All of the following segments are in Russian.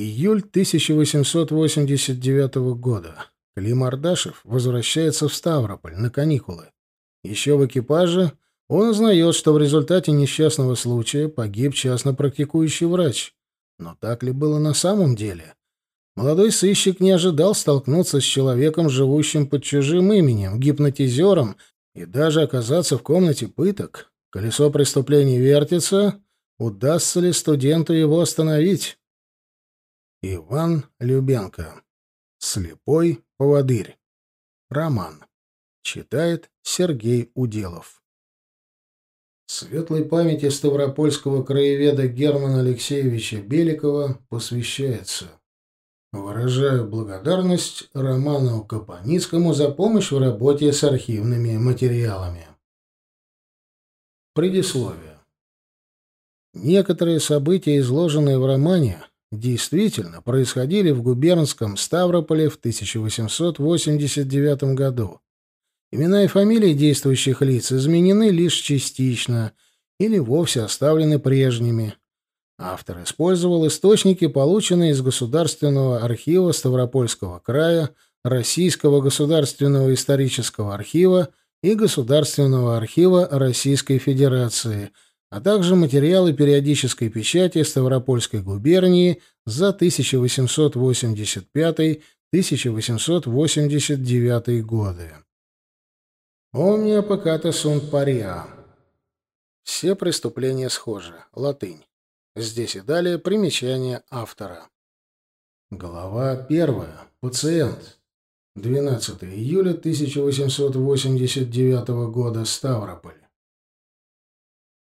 Июль 1889 года. Клим Ардашев возвращается в Ставрополь на каникулы. Еще в экипаже он узнает, что в результате несчастного случая погиб частно практикующий врач. Но так ли было на самом деле? Молодой сыщик не ожидал столкнуться с человеком, живущим под чужим именем, гипнотизером, и даже оказаться в комнате пыток. Колесо преступления вертится. Удастся ли студенту его остановить? Иван Любенко. Слепой поводырь. Роман. Читает Сергей Уделов. Светлой памяти ставропольского краеведа Германа Алексеевича Беликова посвящается Выражаю благодарность Роману Капаницкому за помощь в работе с архивными материалами. Предисловие. Некоторые события, изложенные в романе, действительно происходили в губернском Ставрополе в 1889 году. Имена и фамилии действующих лиц изменены лишь частично или вовсе оставлены прежними. Автор использовал источники, полученные из Государственного архива Ставропольского края, Российского государственного исторического архива и Государственного архива Российской Федерации, а также материалы периодической печати Ставропольской губернии за 1885-1889 годы. Омния пеката сунт париа. Все преступления схожи. Латынь. Здесь и далее примечание автора. Глава первая. Пациент. 12 июля 1889 года. Ставрополь.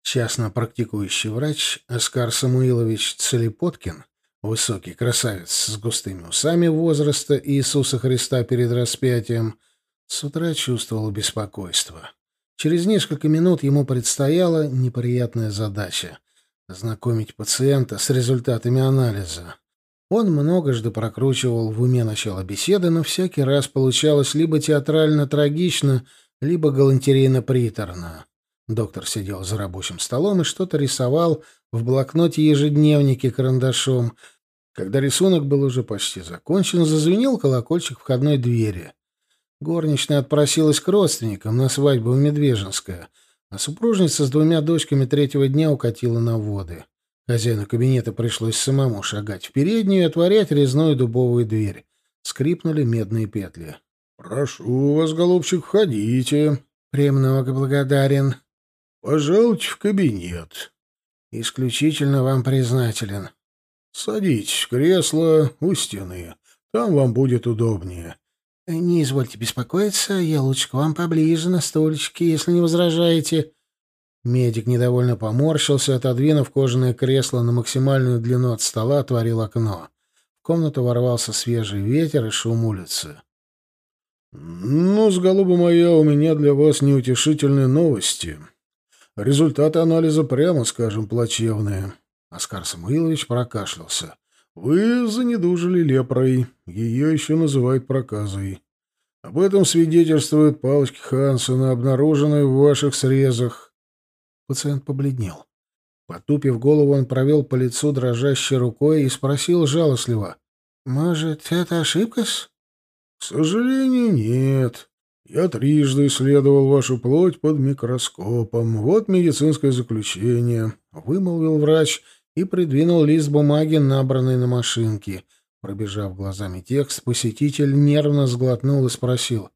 Частно практикующий врач Оскар Самуилович Целепоткин, высокий красавец с густыми усами возраста Иисуса Христа перед распятием, с утра чувствовал беспокойство. Через несколько минут ему предстояла неприятная задача знакомить пациента с результатами анализа. Он многожды прокручивал в уме начало беседы, но всякий раз получалось либо театрально-трагично, либо галантерейно-приторно. Доктор сидел за рабочим столом и что-то рисовал в блокноте ежедневнике карандашом. Когда рисунок был уже почти закончен, зазвенел колокольчик входной двери. Горничная отпросилась к родственникам на свадьбу в Медвежинское — а супружница с двумя дочками третьего дня укатила на воды. Хозяину кабинета пришлось самому шагать в переднюю и отворять резную дубовую дверь. Скрипнули медные петли. — Прошу вас, голубчик, входите. — Премного благодарен. — Пожалуйте в кабинет. — Исключительно вам признателен. — Садитесь в кресло у стены. Там вам будет удобнее. «Не извольте беспокоиться, я лучше к вам поближе на стульчике, если не возражаете». Медик недовольно поморщился, отодвинув кожаное кресло на максимальную длину от стола, отворил окно. В комнату ворвался свежий ветер и шум улицы. «Ну, с голуба моя, у меня для вас неутешительные новости. Результаты анализа, прямо скажем, плачевные». Оскар Самуилович прокашлялся. Вы занедужили лепрой. Ее еще называют проказой. Об этом свидетельствуют палочки Хансена, обнаруженные в ваших срезах. Пациент побледнел. Потупив голову, он провел по лицу дрожащей рукой и спросил жалостливо. «Может, это ошибка-с?» «К сожалению, нет. Я трижды исследовал вашу плоть под микроскопом. Вот медицинское заключение», — вымолвил врач и придвинул лист бумаги, набранный на машинке. Пробежав глазами текст, посетитель нервно сглотнул и спросил.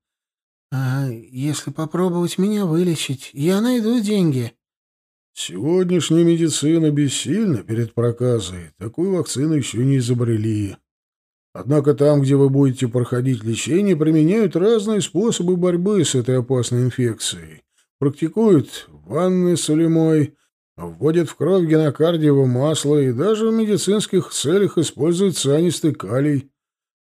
«А если попробовать меня вылечить, я найду деньги?» «Сегодняшняя медицина бессильна перед проказой. Такую вакцину еще не изобрели. Однако там, где вы будете проходить лечение, применяют разные способы борьбы с этой опасной инфекцией. Практикуют ванны с улемой, Вводят в кровь генокардиево масло и даже в медицинских целях используют цианистый калий.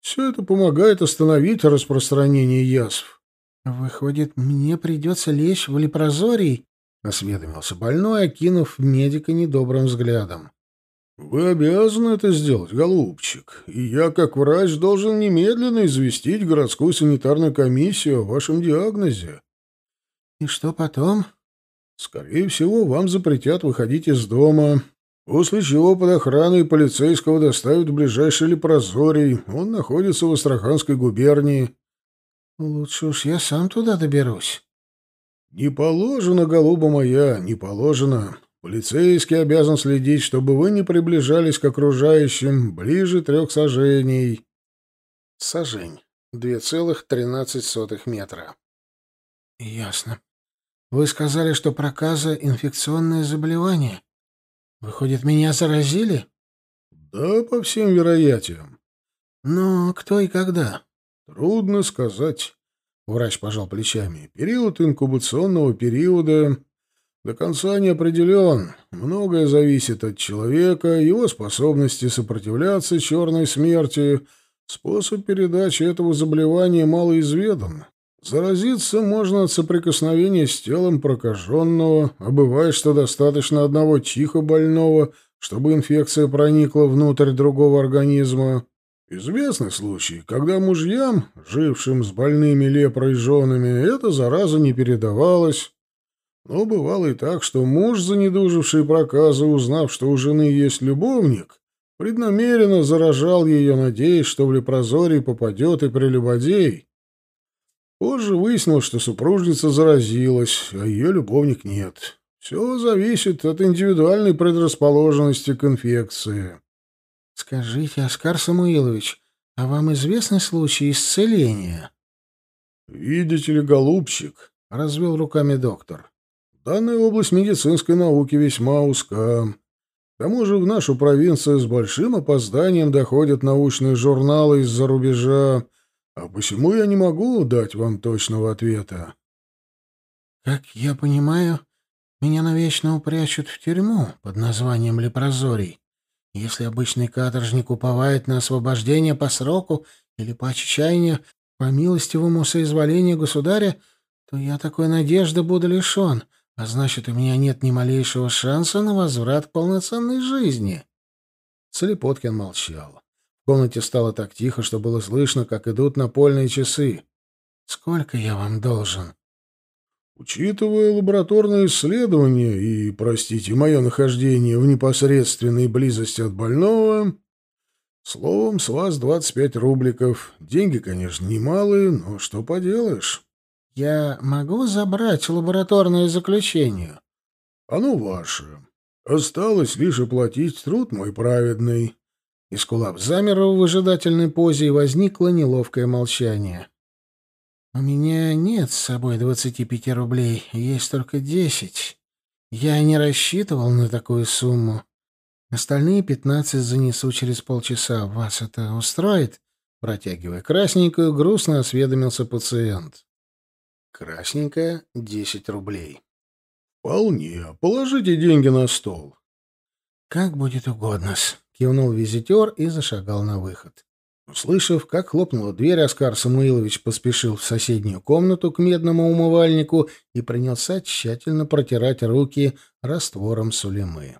Все это помогает остановить распространение язв. «Выходит, мне придется лечь в лепрозорий?» — осведомился больной, окинув медика недобрым взглядом. «Вы обязаны это сделать, голубчик, и я, как врач, должен немедленно известить городскую санитарную комиссию о вашем диагнозе». «И что потом?» Скорее всего, вам запретят выходить из дома. После чего под охраной полицейского доставят в ближайший лепрозорий. Он находится в Астраханской губернии. Лучше уж я сам туда доберусь. Не положено, голуба моя, не положено. Полицейский обязан следить, чтобы вы не приближались к окружающим ближе трех сажений. Сажень. 2,13 метра. Ясно. Вы сказали, что проказа — инфекционное заболевание. Выходит, меня заразили? Да, по всем вероятиям. Но кто и когда? Трудно сказать. Врач пожал плечами. Период инкубационного периода до конца не определен. Многое зависит от человека, его способности сопротивляться черной смерти. Способ передачи этого заболевания малоизведан. Заразиться можно от соприкосновения с телом прокаженного, а бывает, что достаточно одного тихо больного, чтобы инфекция проникла внутрь другого организма. Известны случаи, когда мужьям, жившим с больными лепрой женами, эта зараза не передавалась. Но бывало и так, что муж, занедуживший проказы, узнав, что у жены есть любовник, преднамеренно заражал ее, надеясь, что в лепрозорий попадет и прелюбодей. Позже выяснилось, что супружница заразилась, а ее любовник нет. Все зависит от индивидуальной предрасположенности к инфекции. Скажите, Оскар Самуилович, а вам известны случаи исцеления? Видите ли, голубчик, развел руками доктор. Данная область медицинской науки весьма узка. К тому же в нашу провинцию с большим опозданием доходят научные журналы из-за рубежа, а почему я не могу дать вам точного ответа? Как я понимаю, меня навечно упрячут в тюрьму под названием Лепрозорий. Если обычный каторжник уповает на освобождение по сроку или по отчаянию, по милостивому соизволению государя, то я такой надежды буду лишен, а значит, у меня нет ни малейшего шанса на возврат к полноценной жизни. Целепоткин молчал. В комнате стало так тихо, что было слышно, как идут напольные часы. «Сколько я вам должен?» Учитывая лабораторные исследования и, простите, мое нахождение в непосредственной близости от больного, словом, с вас 25 рубликов. Деньги, конечно, немалые, но что поделаешь. Я могу забрать лабораторное заключение? Оно ваше. Осталось лишь оплатить труд мой праведный. Искулап замер в выжидательной позе, и возникло неловкое молчание. «У меня нет с собой двадцати пяти рублей, есть только десять. Я не рассчитывал на такую сумму. Остальные пятнадцать занесу через полчаса. Вас это устроит?» Протягивая красненькую, грустно осведомился пациент. Красненькая — десять рублей. «Вполне. Положите деньги на стол». «Как будет угодно-с», — кивнул визитер и зашагал на выход. Услышав, как хлопнула дверь, Оскар Самуилович поспешил в соседнюю комнату к медному умывальнику и принялся тщательно протирать руки раствором сулемы.